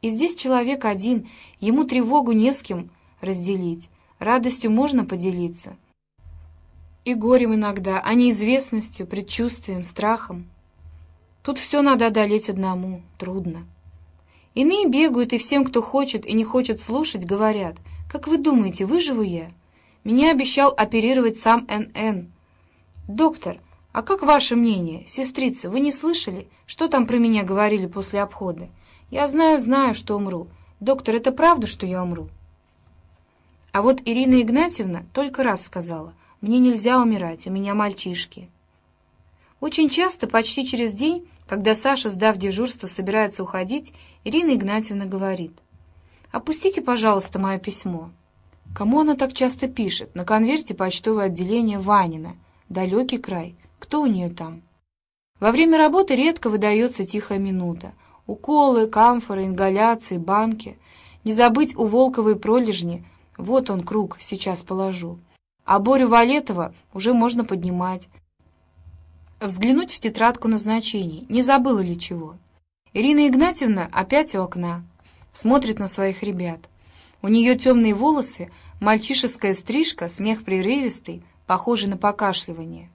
И здесь человек один, ему тревогу не с кем разделить, радостью можно поделиться. И горем иногда, а неизвестностью, предчувствием, страхом. Тут все надо одолеть одному, трудно. Иные бегают, и всем, кто хочет и не хочет слушать, говорят, «Как вы думаете, выживу я?» Меня обещал оперировать сам НН. «Доктор, а как ваше мнение? Сестрица, вы не слышали, что там про меня говорили после обхода? Я знаю, знаю, что умру. Доктор, это правда, что я умру?» А вот Ирина Игнатьевна только раз сказала, «Мне нельзя умирать, у меня мальчишки». Очень часто, почти через день, когда Саша, сдав дежурство, собирается уходить, Ирина Игнатьевна говорит, «Опустите, пожалуйста, мое письмо». Кому она так часто пишет? На конверте почтовое отделение Ванина. Далекий край. Кто у нее там? Во время работы редко выдается тихая минута. Уколы, камфоры, ингаляции, банки. Не забыть у Волковой пролежни. Вот он круг, сейчас положу. А Борю Валетова уже можно поднимать. Взглянуть в тетрадку назначений, не забыла ли чего. Ирина Игнатьевна опять у окна, смотрит на своих ребят. У нее темные волосы, мальчишеская стрижка, смех прерывистый, похожий на покашливание.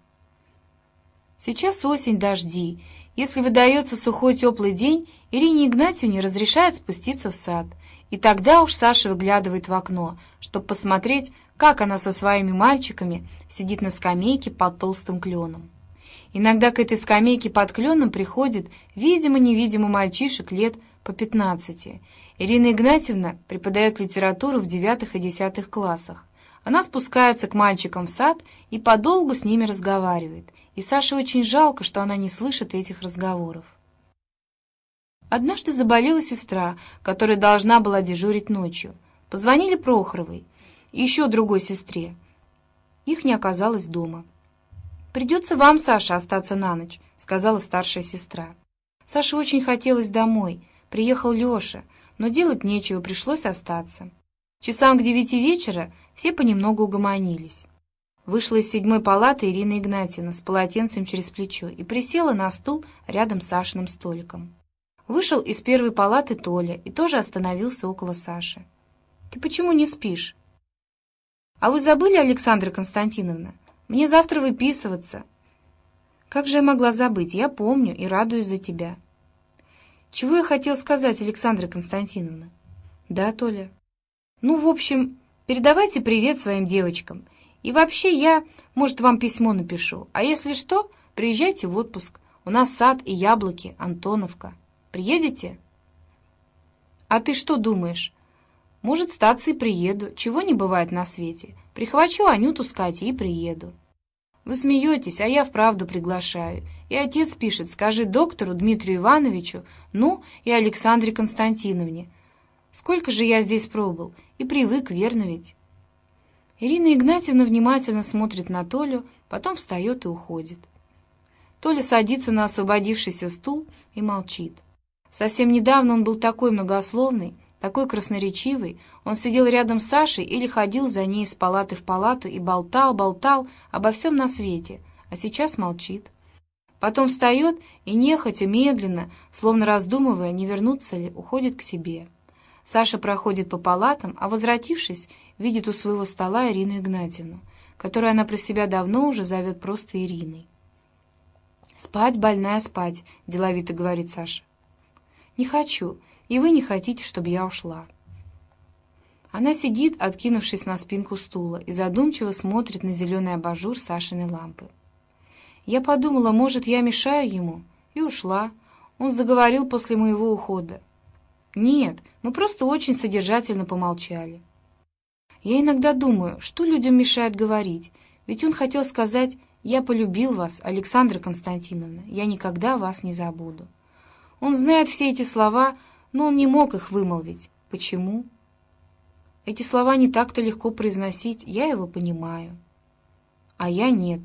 Сейчас осень, дожди. Если выдается сухой теплый день, Ирине Игнатьевне разрешает спуститься в сад. И тогда уж Саша выглядывает в окно, чтобы посмотреть, как она со своими мальчиками сидит на скамейке под толстым кленом. Иногда к этой скамейке под кленом приходит, видимо-невидимо, мальчишек лет по пятнадцати. Ирина Игнатьевна преподает литературу в девятых и десятых классах. Она спускается к мальчикам в сад и подолгу с ними разговаривает. И Саше очень жалко, что она не слышит этих разговоров. Однажды заболела сестра, которая должна была дежурить ночью. Позвонили Прохоровой и еще другой сестре. Их не оказалось дома. «Придется вам, Саша, остаться на ночь», — сказала старшая сестра. Саше очень хотелось домой. Приехал Леша, но делать нечего, пришлось остаться. Часам к девяти вечера все понемногу угомонились. Вышла из седьмой палаты Ирина Игнатьевна с полотенцем через плечо и присела на стул рядом с Сашиным столиком. Вышел из первой палаты Толя и тоже остановился около Саши. «Ты почему не спишь?» «А вы забыли, Александра Константиновна? Мне завтра выписываться. Как же я могла забыть? Я помню и радуюсь за тебя. Чего я хотел сказать, Александра Константиновна? Да, Толя. Ну, в общем, передавайте привет своим девочкам. И вообще я, может, вам письмо напишу. А если что, приезжайте в отпуск. У нас сад и яблоки, Антоновка. Приедете? А ты что думаешь? Может, стации приеду. Чего не бывает на свете. Прихвачу Анюту с Катей и приеду. Вы смеетесь, а я вправду приглашаю. И отец пишет, скажи доктору Дмитрию Ивановичу, ну, и Александре Константиновне. Сколько же я здесь пробыл, и привык, верно ведь? Ирина Игнатьевна внимательно смотрит на Толю, потом встает и уходит. Толя садится на освободившийся стул и молчит. Совсем недавно он был такой многословный, такой красноречивый, он сидел рядом с Сашей или ходил за ней из палаты в палату и болтал, болтал обо всем на свете, а сейчас молчит. Потом встает и нехотя, медленно, словно раздумывая, не вернуться ли, уходит к себе. Саша проходит по палатам, а, возвратившись, видит у своего стола Ирину Игнатьевну, которую она про себя давно уже зовет просто Ириной. «Спать, больная, спать», — деловито говорит Саша. «Не хочу и вы не хотите, чтобы я ушла». Она сидит, откинувшись на спинку стула, и задумчиво смотрит на зеленый абажур Сашиной лампы. Я подумала, может, я мешаю ему, и ушла. Он заговорил после моего ухода. Нет, мы просто очень содержательно помолчали. Я иногда думаю, что людям мешает говорить, ведь он хотел сказать «Я полюбил вас, Александра Константиновна, я никогда вас не забуду». Он знает все эти слова, но он не мог их вымолвить. Почему? Эти слова не так-то легко произносить, я его понимаю. А я нет.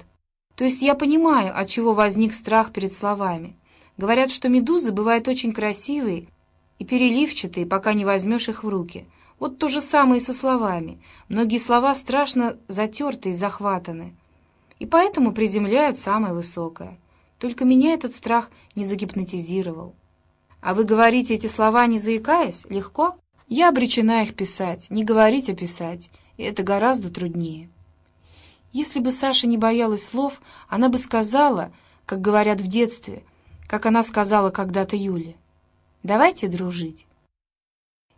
То есть я понимаю, от чего возник страх перед словами. Говорят, что медузы бывают очень красивые и переливчатые, пока не возьмешь их в руки. Вот то же самое и со словами. Многие слова страшно затерты и захватаны. И поэтому приземляют самое высокое. Только меня этот страх не загипнотизировал. А вы говорите эти слова, не заикаясь? Легко? Я обречена их писать, не говорить, а писать. И это гораздо труднее. Если бы Саша не боялась слов, она бы сказала, как говорят в детстве, как она сказала когда-то Юле. «Давайте дружить».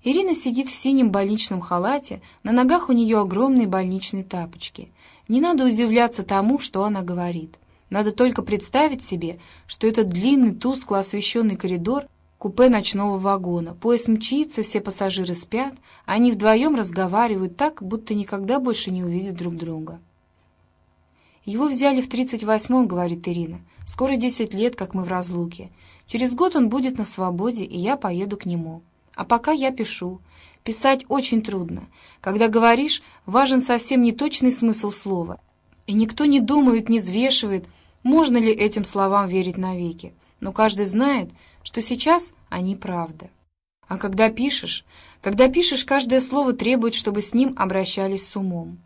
Ирина сидит в синем больничном халате, на ногах у нее огромные больничные тапочки. Не надо удивляться тому, что она говорит. Надо только представить себе, что этот длинный, тускло освещенный коридор — купе ночного вагона. Поезд мчится, все пассажиры спят, а они вдвоем разговаривают так, будто никогда больше не увидят друг друга. «Его взяли в 38-м», — говорит Ирина. «Скоро 10 лет, как мы в разлуке. Через год он будет на свободе, и я поеду к нему». А пока я пишу. Писать очень трудно. Когда говоришь, важен совсем не точный смысл слова. И никто не думает, не взвешивает, можно ли этим словам верить навеки. Но каждый знает, что сейчас они правда. А когда пишешь, когда пишешь, каждое слово требует, чтобы с ним обращались с умом.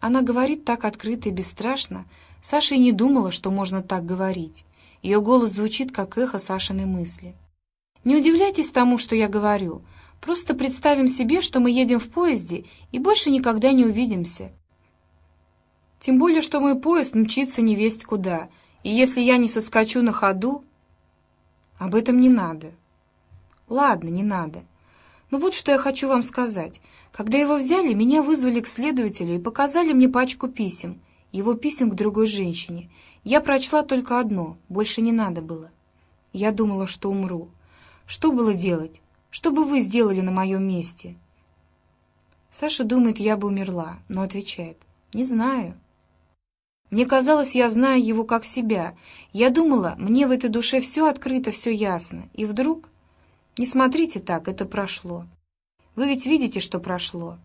Она говорит так открыто и бесстрашно. Саша и не думала, что можно так говорить. Ее голос звучит, как эхо Сашиной мысли. Не удивляйтесь тому, что я говорю. Просто представим себе, что мы едем в поезде и больше никогда не увидимся. Тем более, что мой поезд мчится невесть куда, и если я не соскочу на ходу... Об этом не надо. Ладно, не надо. Но вот что я хочу вам сказать. Когда его взяли, меня вызвали к следователю и показали мне пачку писем, его писем к другой женщине. Я прочла только одно, больше не надо было. Я думала, что умру. Что было делать? Что бы вы сделали на моем месте?» Саша думает, я бы умерла, но отвечает, «Не знаю». Мне казалось, я знаю его как себя. Я думала, мне в этой душе все открыто, все ясно. И вдруг... Не смотрите так, это прошло. Вы ведь видите, что прошло.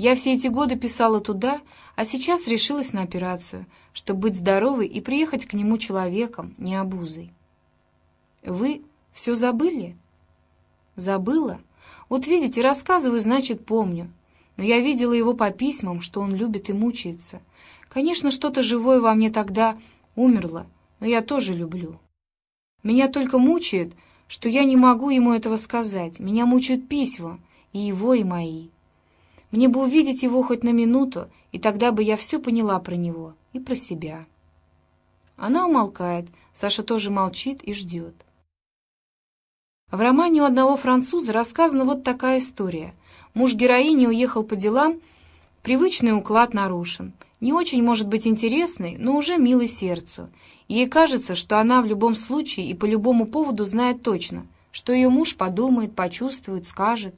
Я все эти годы писала туда, а сейчас решилась на операцию, чтобы быть здоровой и приехать к нему человеком, не обузой. Вы все забыли? Забыла? Вот видите, рассказываю, значит, помню. Но я видела его по письмам, что он любит и мучается. Конечно, что-то живое во мне тогда умерло, но я тоже люблю. Меня только мучает, что я не могу ему этого сказать. Меня мучают письма, и его, и мои. Мне бы увидеть его хоть на минуту, и тогда бы я все поняла про него и про себя. Она умолкает, Саша тоже молчит и ждет. В романе у одного француза рассказана вот такая история. Муж героини уехал по делам, привычный уклад нарушен. Не очень может быть интересный, но уже милый сердцу. ей кажется, что она в любом случае и по любому поводу знает точно, что ее муж подумает, почувствует, скажет.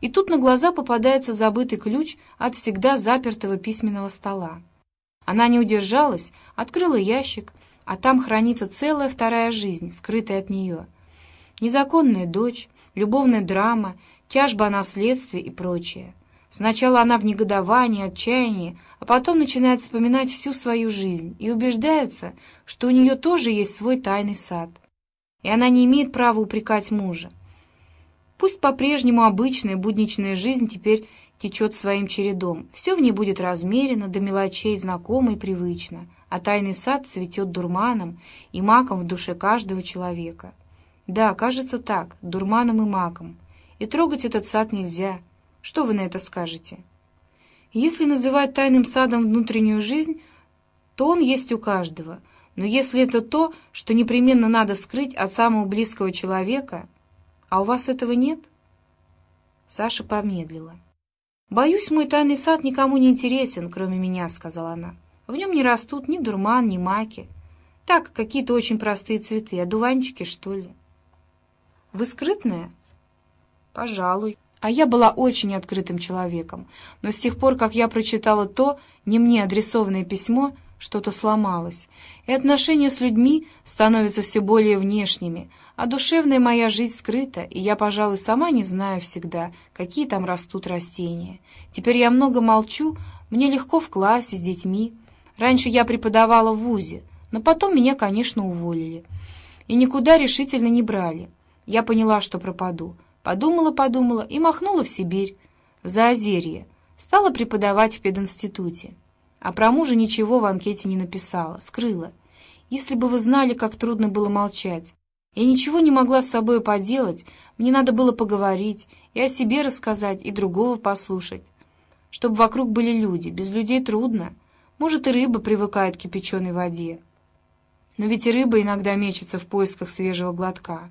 И тут на глаза попадается забытый ключ от всегда запертого письменного стола. Она не удержалась, открыла ящик, а там хранится целая вторая жизнь, скрытая от нее — Незаконная дочь, любовная драма, тяжба о наследстве и прочее. Сначала она в негодовании, отчаянии, а потом начинает вспоминать всю свою жизнь и убеждается, что у нее тоже есть свой тайный сад. И она не имеет права упрекать мужа. Пусть по-прежнему обычная будничная жизнь теперь течет своим чередом, все в ней будет размерено, до мелочей знакомо и привычно, а тайный сад цветет дурманом и маком в душе каждого человека. Да, кажется так, дурманом и маком. И трогать этот сад нельзя. Что вы на это скажете? Если называть тайным садом внутреннюю жизнь, то он есть у каждого. Но если это то, что непременно надо скрыть от самого близкого человека, а у вас этого нет? Саша помедлила. «Боюсь, мой тайный сад никому не интересен, кроме меня», — сказала она. «В нем не растут ни дурман, ни маки. Так, какие-то очень простые цветы, одуванчики, что ли». Вы скрытная? Пожалуй. А я была очень открытым человеком, но с тех пор, как я прочитала то, не мне адресованное письмо, что-то сломалось, и отношения с людьми становятся все более внешними, а душевная моя жизнь скрыта, и я, пожалуй, сама не знаю всегда, какие там растут растения. Теперь я много молчу, мне легко в классе с детьми. Раньше я преподавала в ВУЗе, но потом меня, конечно, уволили. И никуда решительно не брали. Я поняла, что пропаду. Подумала-подумала и махнула в Сибирь, в Заозерье. Стала преподавать в пединституте. А про мужа ничего в анкете не написала, скрыла. Если бы вы знали, как трудно было молчать. Я ничего не могла с собой поделать, мне надо было поговорить, и о себе рассказать, и другого послушать. Чтобы вокруг были люди, без людей трудно. Может, и рыба привыкает к кипяченой воде. Но ведь и рыба иногда мечется в поисках свежего глотка.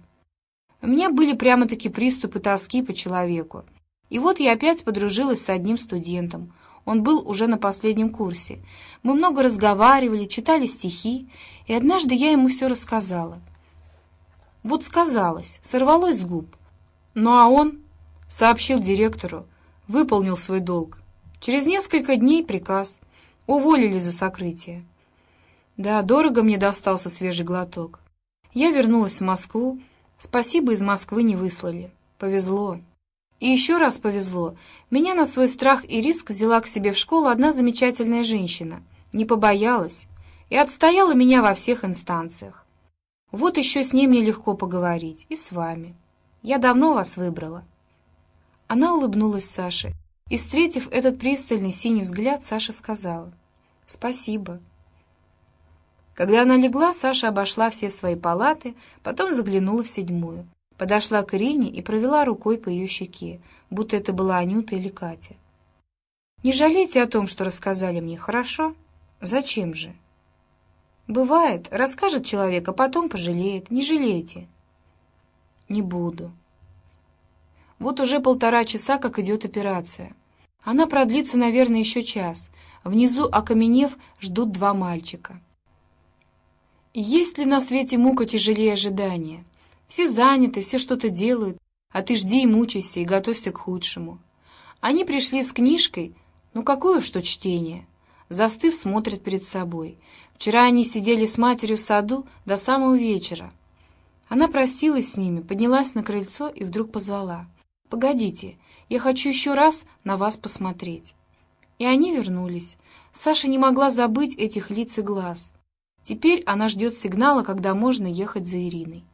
У меня были прямо-таки приступы тоски по человеку. И вот я опять подружилась с одним студентом. Он был уже на последнем курсе. Мы много разговаривали, читали стихи, и однажды я ему все рассказала. Вот сказалось, сорвалось с губ. Ну а он, сообщил директору, выполнил свой долг. Через несколько дней приказ. Уволили за сокрытие. Да, дорого мне достался свежий глоток. Я вернулась в Москву. Спасибо, из Москвы не выслали. Повезло. И еще раз повезло. Меня на свой страх и риск взяла к себе в школу одна замечательная женщина. Не побоялась. И отстояла меня во всех инстанциях. Вот еще с ней мне легко поговорить. И с вами. Я давно вас выбрала. Она улыбнулась Саше. И, встретив этот пристальный синий взгляд, Саша сказала «Спасибо». Когда она легла, Саша обошла все свои палаты, потом заглянула в седьмую. Подошла к Ирине и провела рукой по ее щеке, будто это была Анюта или Катя. «Не жалейте о том, что рассказали мне, хорошо? Зачем же?» «Бывает, расскажет человек, а потом пожалеет. Не жалейте». «Не буду». Вот уже полтора часа, как идет операция. Она продлится, наверное, еще час. Внизу, окаменев, ждут два мальчика. Есть ли на свете мука тяжелее ожидания? Все заняты, все что-то делают, а ты жди и мучайся, и готовься к худшему. Они пришли с книжкой, ну какое что чтение? Застыв, смотрят перед собой. Вчера они сидели с матерью в саду до самого вечера. Она простилась с ними, поднялась на крыльцо и вдруг позвала. «Погодите, я хочу еще раз на вас посмотреть». И они вернулись. Саша не могла забыть этих лиц и глаз. Теперь она ждет сигнала, когда можно ехать за Ириной.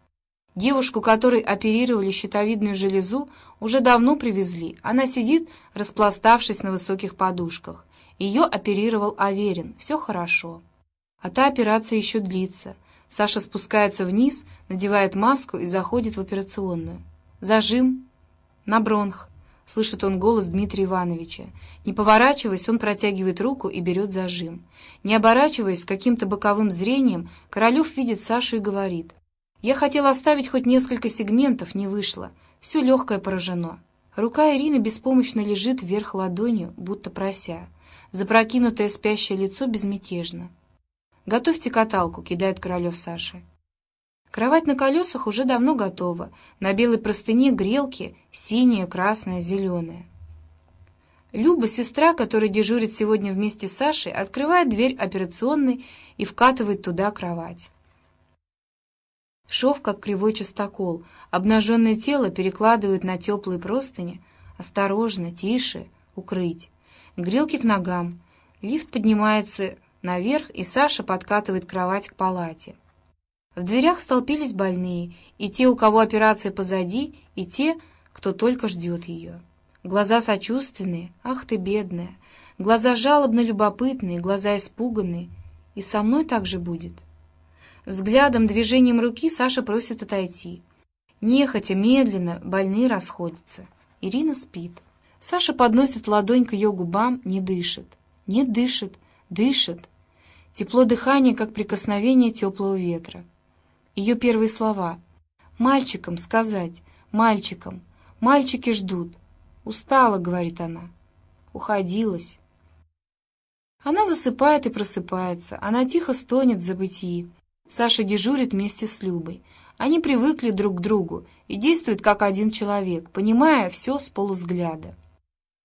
Девушку, которой оперировали щитовидную железу, уже давно привезли. Она сидит, распластавшись на высоких подушках. Ее оперировал Аверин. Все хорошо. А та операция еще длится. Саша спускается вниз, надевает маску и заходит в операционную. Зажим на бронх. Слышит он голос Дмитрия Ивановича. Не поворачиваясь, он протягивает руку и берет зажим. Не оборачиваясь, каким-то боковым зрением, Королев видит Сашу и говорит. «Я хотел оставить хоть несколько сегментов, не вышло. Все легкое поражено». Рука Ирины беспомощно лежит вверх ладонью, будто прося. Запрокинутое спящее лицо безмятежно. «Готовьте каталку», — кидает Королев Саше. Кровать на колесах уже давно готова. На белой простыне грелки синяя, красная, зеленая. Люба, сестра, которая дежурит сегодня вместе с Сашей, открывает дверь операционной и вкатывает туда кровать. Шов, как кривой частокол, обнаженное тело перекладывают на теплые простыни. Осторожно, тише, укрыть. Грелки к ногам. Лифт поднимается наверх, и Саша подкатывает кровать к палате. В дверях столпились больные, и те, у кого операция позади, и те, кто только ждет ее. Глаза сочувственные, ах ты бедная, глаза жалобно любопытные, глаза испуганные. И со мной так же будет. Взглядом, движением руки Саша просит отойти. Нехотя, медленно, больные расходятся. Ирина спит. Саша подносит ладонь к ее губам, не дышит. Нет, дышит, дышит. Тепло дыхания, как прикосновение теплого ветра. Ее первые слова. «Мальчикам сказать, мальчикам, мальчики ждут». «Устала», — говорит она. Уходилась. Она засыпает и просыпается. Она тихо стонет в забытии. Саша дежурит вместе с Любой. Они привыкли друг к другу и действуют как один человек, понимая все с полузгляда.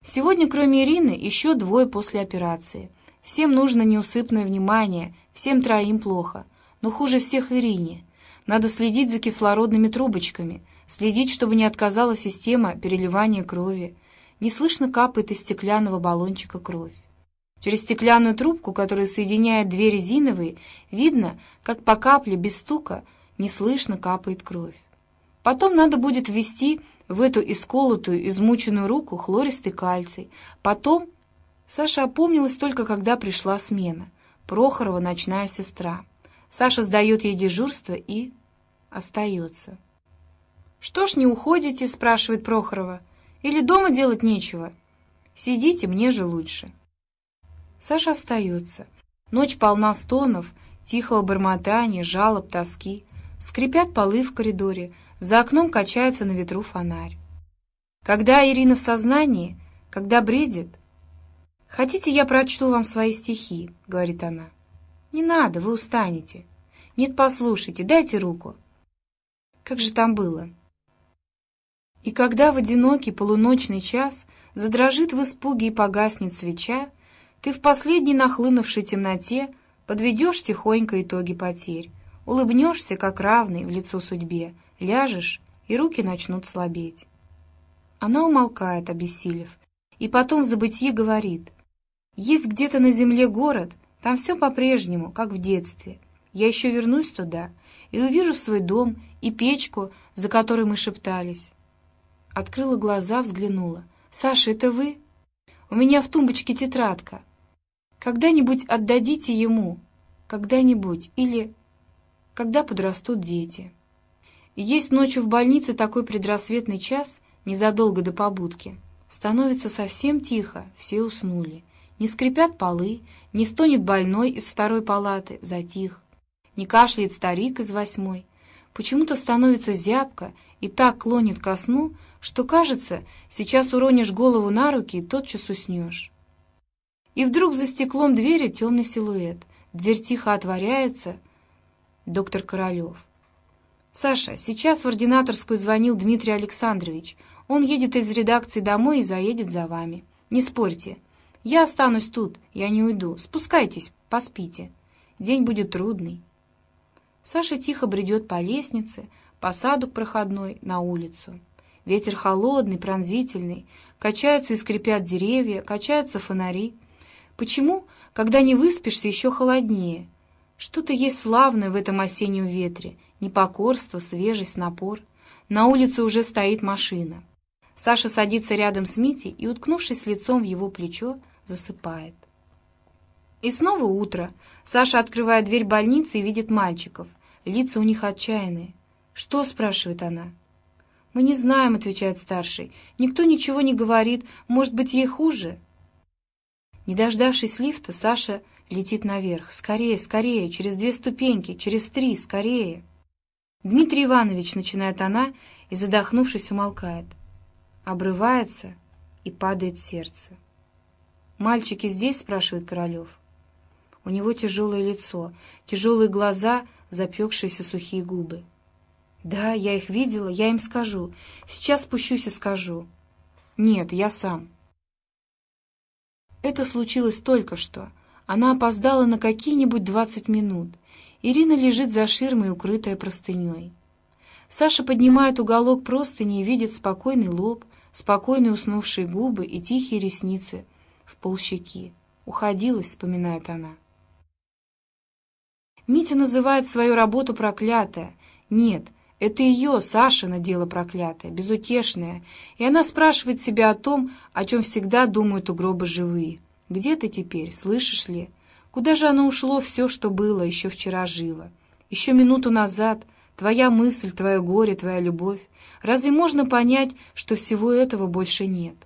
Сегодня, кроме Ирины, еще двое после операции. Всем нужно неусыпное внимание, всем троим плохо. Но хуже всех Ирине. Надо следить за кислородными трубочками, следить, чтобы не отказала система переливания крови. Неслышно капает из стеклянного баллончика кровь. Через стеклянную трубку, которая соединяет две резиновые, видно, как по капле без стука неслышно капает кровь. Потом надо будет ввести в эту исколотую, измученную руку хлористый кальций. Потом... Саша опомнилась только, когда пришла смена. Прохорова ночная сестра. Саша сдает ей дежурство и остается. «Что ж не уходите?» — спрашивает Прохорова. «Или дома делать нечего? Сидите, мне же лучше». Саша остается. Ночь полна стонов, тихого бормотания, жалоб, тоски. Скрипят полы в коридоре, за окном качается на ветру фонарь. Когда Ирина в сознании, когда бредит... «Хотите, я прочту вам свои стихи?» — говорит она. «Не надо, вы устанете». «Нет, послушайте, дайте руку». Как же там было? И когда в одинокий полуночный час задрожит в испуге и погаснет свеча, ты в последней нахлынувшей темноте подведешь тихонько итоги потерь, улыбнешься, как равный в лицо судьбе, ляжешь, и руки начнут слабеть. Она умолкает, обессилев, и потом в забытье говорит, «Есть где-то на земле город, там все по-прежнему, как в детстве. Я еще вернусь туда и увижу свой дом и печку, за которой мы шептались». Открыла глаза, взглянула. «Саша, это вы? У меня в тумбочке тетрадка. Когда-нибудь отдадите ему. Когда-нибудь. Или когда подрастут дети». есть ночью в больнице такой предрассветный час, незадолго до побудки. Становится совсем тихо, все уснули. Не скрипят полы, не стонет больной из второй палаты, затих. Не кашляет старик из восьмой. Почему-то становится зябко и так клонит ко сну, что, кажется, сейчас уронишь голову на руки и тотчас уснешь. И вдруг за стеклом двери темный силуэт. Дверь тихо отворяется. Доктор Королев. «Саша, сейчас в ординаторскую звонил Дмитрий Александрович. Он едет из редакции домой и заедет за вами. Не спорьте. Я останусь тут, я не уйду. Спускайтесь, поспите. День будет трудный». Саша тихо бредет по лестнице, по саду к проходной, на улицу. Ветер холодный, пронзительный, качаются и скрипят деревья, качаются фонари. Почему, когда не выспишься, еще холоднее? Что-то есть славное в этом осеннем ветре, непокорство, свежесть, напор. На улице уже стоит машина. Саша садится рядом с Митей и, уткнувшись лицом в его плечо, засыпает. И снова утро. Саша открывает дверь больницы и видит мальчиков. Лица у них отчаянные. «Что?» — спрашивает она. «Мы не знаем», — отвечает старший. «Никто ничего не говорит. Может быть, ей хуже?» Не дождавшись лифта, Саша летит наверх. «Скорее, скорее! Через две ступеньки! Через три! Скорее!» «Дмитрий Иванович!» — начинает она и, задохнувшись, умолкает. Обрывается и падает сердце. «Мальчики здесь?» — спрашивает Королев. У него тяжелое лицо, тяжелые глаза, запекшиеся сухие губы. «Да, я их видела, я им скажу. Сейчас спущусь и скажу». «Нет, я сам». Это случилось только что. Она опоздала на какие-нибудь двадцать минут. Ирина лежит за ширмой, укрытая простыней. Саша поднимает уголок простыни и видит спокойный лоб, спокойные уснувшие губы и тихие ресницы в полщеки. «Уходилась», — вспоминает она. Митя называет свою работу проклятая. Нет, это ее, Сашина, дело проклятое, безутешное, и она спрашивает себя о том, о чем всегда думают у гроба живые. «Где ты теперь? Слышишь ли? Куда же оно ушло все, что было еще вчера живо? Еще минуту назад твоя мысль, твое горе, твоя любовь. Разве можно понять, что всего этого больше нет?»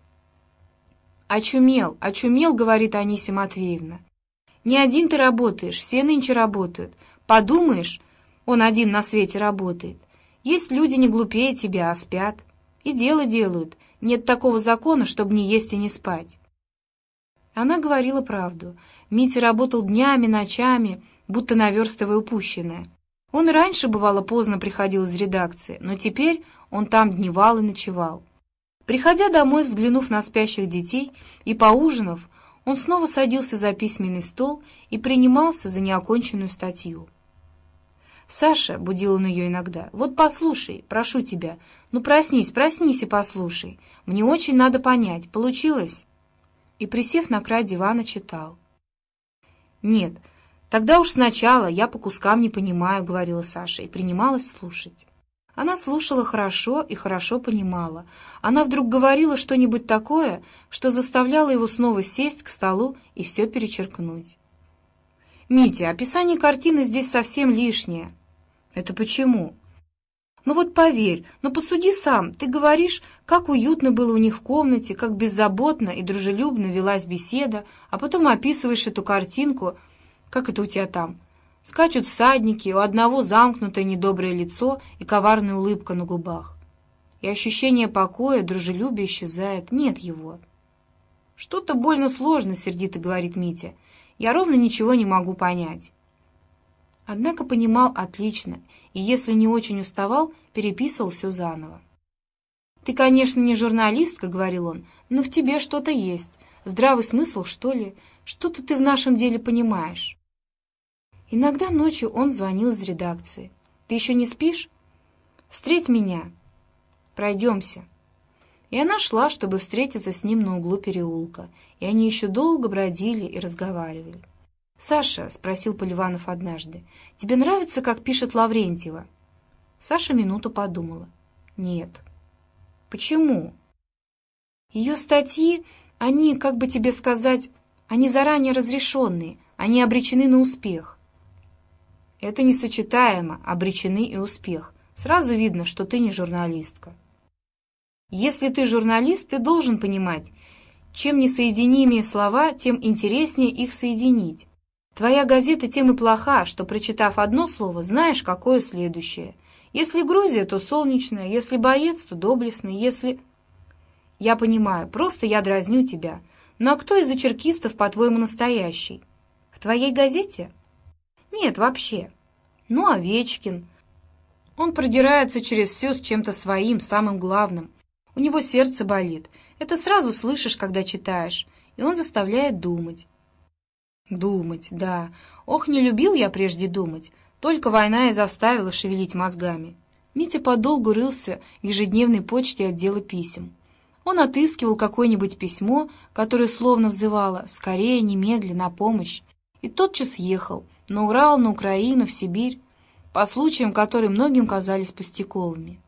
«Очумел, очумел», — говорит Анисия Матвеевна. Не один ты работаешь, все нынче работают. Подумаешь, он один на свете работает. Есть люди не глупее тебя, а спят. И дело делают. Нет такого закона, чтобы не есть и не спать. Она говорила правду. Митя работал днями, ночами, будто наверстывая упущенное. Он раньше, бывало, поздно приходил из редакции, но теперь он там дневал и ночевал. Приходя домой, взглянув на спящих детей и поужинав, он снова садился за письменный стол и принимался за неоконченную статью. «Саша», — будил он ее иногда, — «вот послушай, прошу тебя, ну проснись, проснись и послушай. Мне очень надо понять, получилось?» И, присев на край дивана, читал. «Нет, тогда уж сначала, я по кускам не понимаю», — говорила Саша, и принималась слушать. Она слушала хорошо и хорошо понимала. Она вдруг говорила что-нибудь такое, что заставляло его снова сесть к столу и все перечеркнуть. «Митя, описание картины здесь совсем лишнее». «Это почему?» Ну вот поверь, но посуди сам, ты говоришь, как уютно было у них в комнате, как беззаботно и дружелюбно велась беседа, а потом описываешь эту картинку, как это у тебя там. Скачут всадники, у одного замкнутое недоброе лицо и коварная улыбка на губах. И ощущение покоя, дружелюбия исчезает, нет его. «Что-то больно сложно», — сердито говорит Митя. «Я ровно ничего не могу понять». Однако понимал отлично, и если не очень уставал, переписывал все заново. «Ты, конечно, не журналистка», — говорил он, — «но в тебе что-то есть. Здравый смысл, что ли? Что-то ты в нашем деле понимаешь». Иногда ночью он звонил из редакции. «Ты еще не спишь? Встреть меня. Пройдемся». И она шла, чтобы встретиться с ним на углу переулка, и они еще долго бродили и разговаривали. «Саша», — спросил Поливанов однажды, — «тебе нравится, как пишет Лаврентьева?» Саша минуту подумала. «Нет». «Почему?» «Ее статьи, они, как бы тебе сказать, они заранее разрешенные, они обречены на успех». «Это несочетаемо, обречены и успех. Сразу видно, что ты не журналистка». «Если ты журналист, ты должен понимать, чем несоединимее слова, тем интереснее их соединить. Твоя газета тем и плоха, что, прочитав одно слово, знаешь, какое следующее. Если Грузия, то солнечная, если боец, то доблестный, если... Я понимаю, просто я дразню тебя. Ну а кто из-за черкистов, по-твоему, настоящий? В твоей газете? Нет, вообще. Ну, Овечкин. Он продирается через все с чем-то своим, самым главным. У него сердце болит. Это сразу слышишь, когда читаешь. И он заставляет думать. Думать, да. Ох, не любил я прежде думать. Только война и заставила шевелить мозгами. Митя подолгу рылся в ежедневной почте отдела писем. Он отыскивал какое-нибудь письмо, которое словно взывало «скорее, немедленно, на помощь», и тотчас ехал на Урал, на Украину, в Сибирь, по случаям, которые многим казались пустяковыми.